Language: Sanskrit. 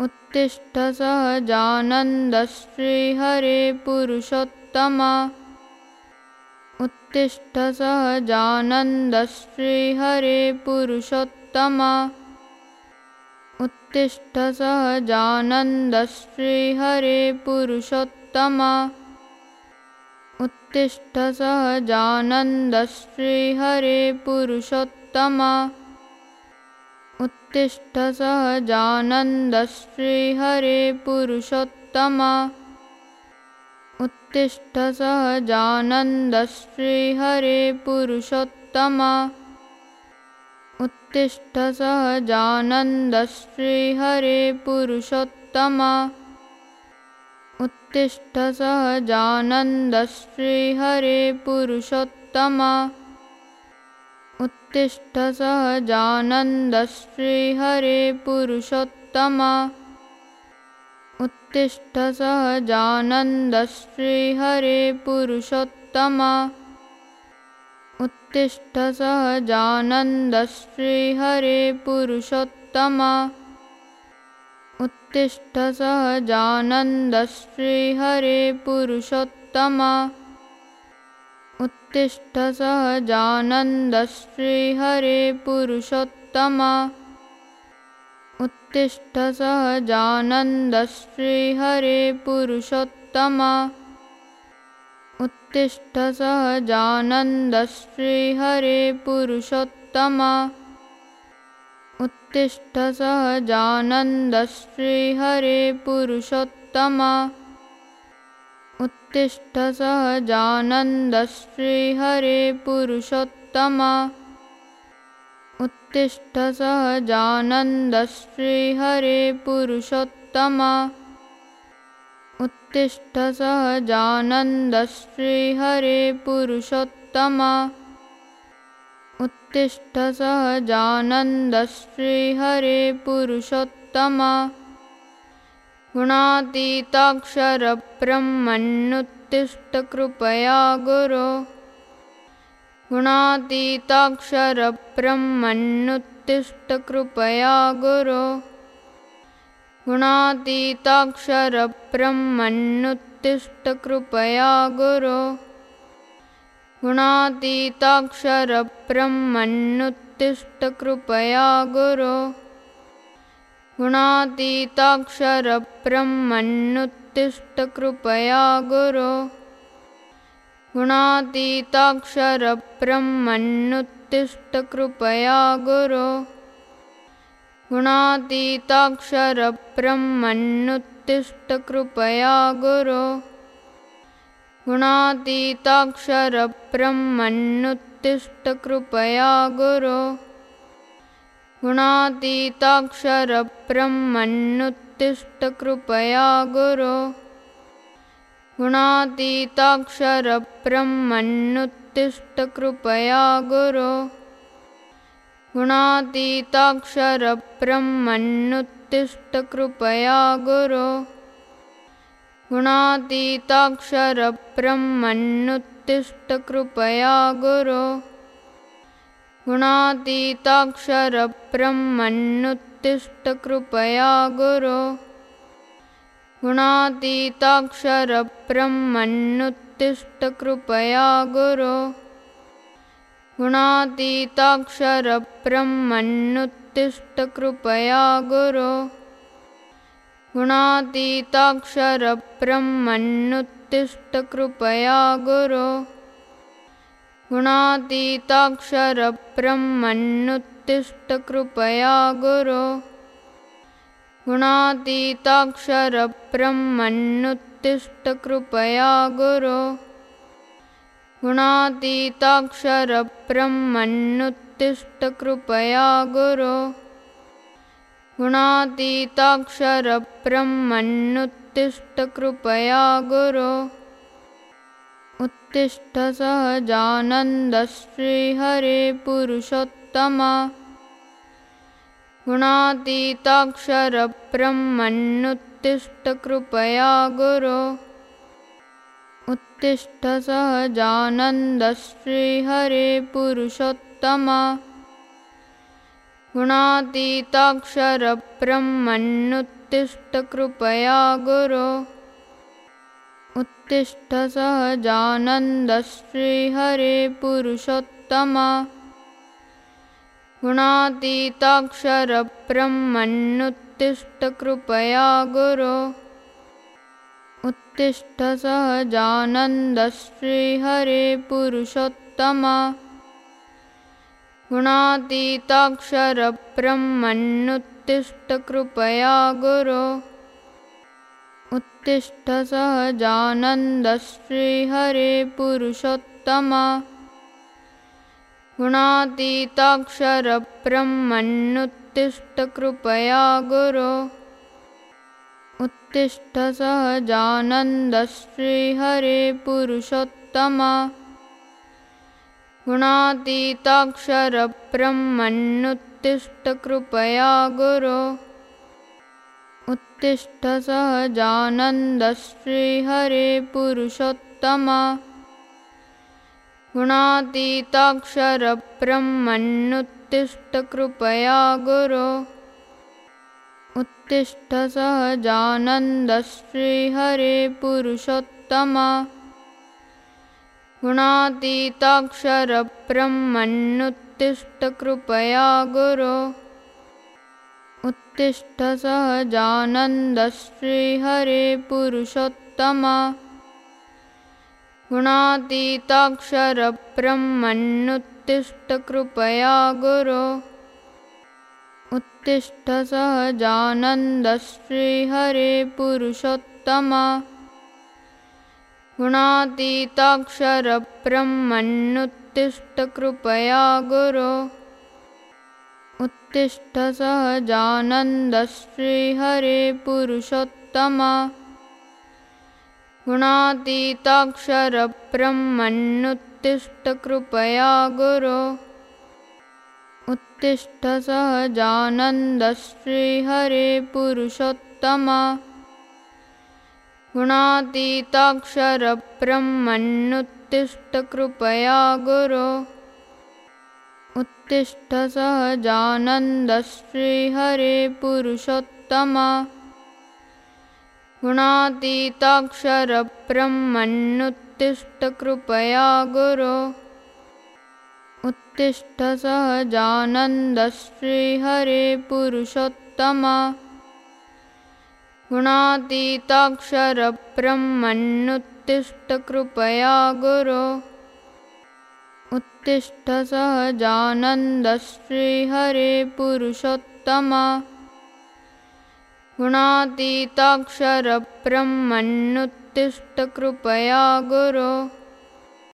उत्तिष्ठ सहजानन्दश्रीहरे पुरुषोत्तम। उत्तिष्ठ सहजानन्दश्रीहरे पुरुषोत्तम। उत्तिष्ठ सहजानन्दश्रीहरे पुरुषोत्तम। उत्तिष्ठ सहजानन्दश्रीहरे पुरुषोत्तम तिष्ठ सहजानन्द श्रीहरे पुरुषोत्तम उत्तिष्ठ सहजानन्द श्रीहरे पुरुषोत्तम उत्तिष्ठ सहजानन्द श्रीहरे पुरुषोत्तम उत्तिष्ठ सहजानन्द श्रीहरे पुरुषोत्तम तिष्ठ सहजानन्द श्रीहरे पुरुषोत्तम उत्तिष्ठ सहजानन्द श्रीहरे पुरुषोत्तम उत्तिष्ठ सहजानन्द श्रीहरे पुरुषोत्तम उत्तिष्ठ सहजानन्द श्रीहरे पुरुषोत्तमा तिष्ठ सः जानन्द श्री उत्तिष्ठ सः जानन्दश्री हरे उत्तिष्ठ सः जानन्दश्री हरे उत्तिष्ठ सः जानन्दश्री हरे उत्तिष्ठ सहजानन्दश्रीहरे पुरुषोत्तम उत्तिष्ठ सहजानन्दश्रीहरे पुरुषोत्तम उत्तिष्ठ सहजानन्दश्रीहरे पुरुषोत्तम उत्तिष्ठ सहजानन्दश्रीहरे पुरुषोत्तम गुणातिताक्षरप्रं मन्नुत्तिष्ट कृपया गुरो। गुणातिताक्षरप्रं मन्नुत्तिष्ट कृपया गुरो। गुणातिताक्षरप्रं कृपया गुरु। गुणातिताक्षरप्रं कृपया गुरु। गुणातिताक्षरप्रं मन्नुत्तिष्टकृपया गुरु। गुणातिताक्षरप्रं मन्नुत्तिष्टकृपया गुरो। गुणातिताक्षरप्रं मन्नुत्तिष्टकृपया गुरु। गुणातिताक्षरप्रं कृपया गुरु। गुणातीताक्षरप्रं मन्नुत्तिष्ट कृपया गुरो। गुणातीताक्षरप्रं मन्नुत्तिष्ट कृपया गुरो। गुणातिताक्षरप्रं कृपया गुरु। गुणातिताक्षरप्रं कृपया गुरु। गुणातिताक्षरप्रं मन्नुत्तिष्ट कृपया गुरो। गुणातिताक्षरप्रं मन्नुत्तिष्ट कृपया गुरो। गुणातिताक्षरप्रं कृपया गुरु। गुणातिताक्षरप्रं कृपया गुरु। गुणातिताक्षरप्रं मन्नुत्तिष्ट कृपया गुरो। गुणातिताक्षरप्रं मन्नुत्तिष्टकृपया गुरु। गुणातिताक्षरप्रं मन्नुत्तिष्टकृपया गुरु। गुणातिताक्षरप्रं कृपया गुरु। उत्तिष्ठ सहजानन्दश्रीहरे पुरुषोत्तम गुणातीताक्षरब्रह्मन्नुत्तिष्ठकृपया गुरो। उत्तिष्ठ सहजानन्दश्रीहरे पुरुषोत्तम गुणातीताक्षरब्रह्मन्नुत्तिष्ठ कृपया गुरो उत्तिष्ठ सहजानन्द श्रीहरे पुरुषोत्तम गुणातीताक्षरब्रह्मन्नुत्तिष्ठ कृपया गुरो। उत्तिष्ठ सहजानन्द श्रीहरे पुरुषोत्तम गुणातीताक्षरब्रह्मन्नुत्तिष्ठ कृपया गुरो उत्तिष्ठ सहजानन्द श्रीहरे पुरुषोत्तम गुरो। उत्तिष्ठ सहजानन्द श्रीहरे पुरुषोत्तम गुणातीताक्षरब्रह्मन्नुत्तिष्ठ कृपया गुरो उत्तिष्ठ सहजानन्द श्रीहरे पुरुषोत्तम। गुणातीताक्षरब्रह्मन्नुत्तिष्ठ कृपया गुरो। उत्तिष्ठ सहजानन्द श्रीहरे पुरुषोत्तम। गुणातीताक्षरब्रह्मन्नुत्तिष्ठ कृपया गुरो उत्तिष्ठ श्रीहरे पुरुषोत्तम गुणातीताक्षरब्रह्मन्नुत्तिष्ठ कृपया गुरो। उत्तिष्ठ सहजानन्द श्रीहरे पुरुषोत्तम गुणातीताक्षरब्रह्मन्नुत्तिष्ठ कृपया गुरो उत्तिष्ठ सहजानन्द श्रीहरे पुरुषोत्तम गुणातीताक्षरब्रह्मन्नुत्तिष्ठ कृपया गुरो। उत्तिष्ठ सहजानन्द श्रीहरे पुरुषोत्तम गुणातीताक्षरब्रह्मन्नुत्तिष्ठ कृपया गुरो उत्तिष्ठ सहजानन्द श्रीहरे पुरुषोत्तम गुणातीताक्षरब्रह्मन्नुत्तिष्ठ कृपया गुरो। उत्तिष्ठ सहजानन्द श्रीहरे पुरुषोत्तम गुणातीताक्षरब्रह्मन्नुत्तिष्ठ कृपया गुरो उत्तिष्ठ सहजानन्द श्रीहरे पुरुषोत्तम। गुणातीताक्षरब्रह्मन्नुत्तिष्ठ कृपया गुरो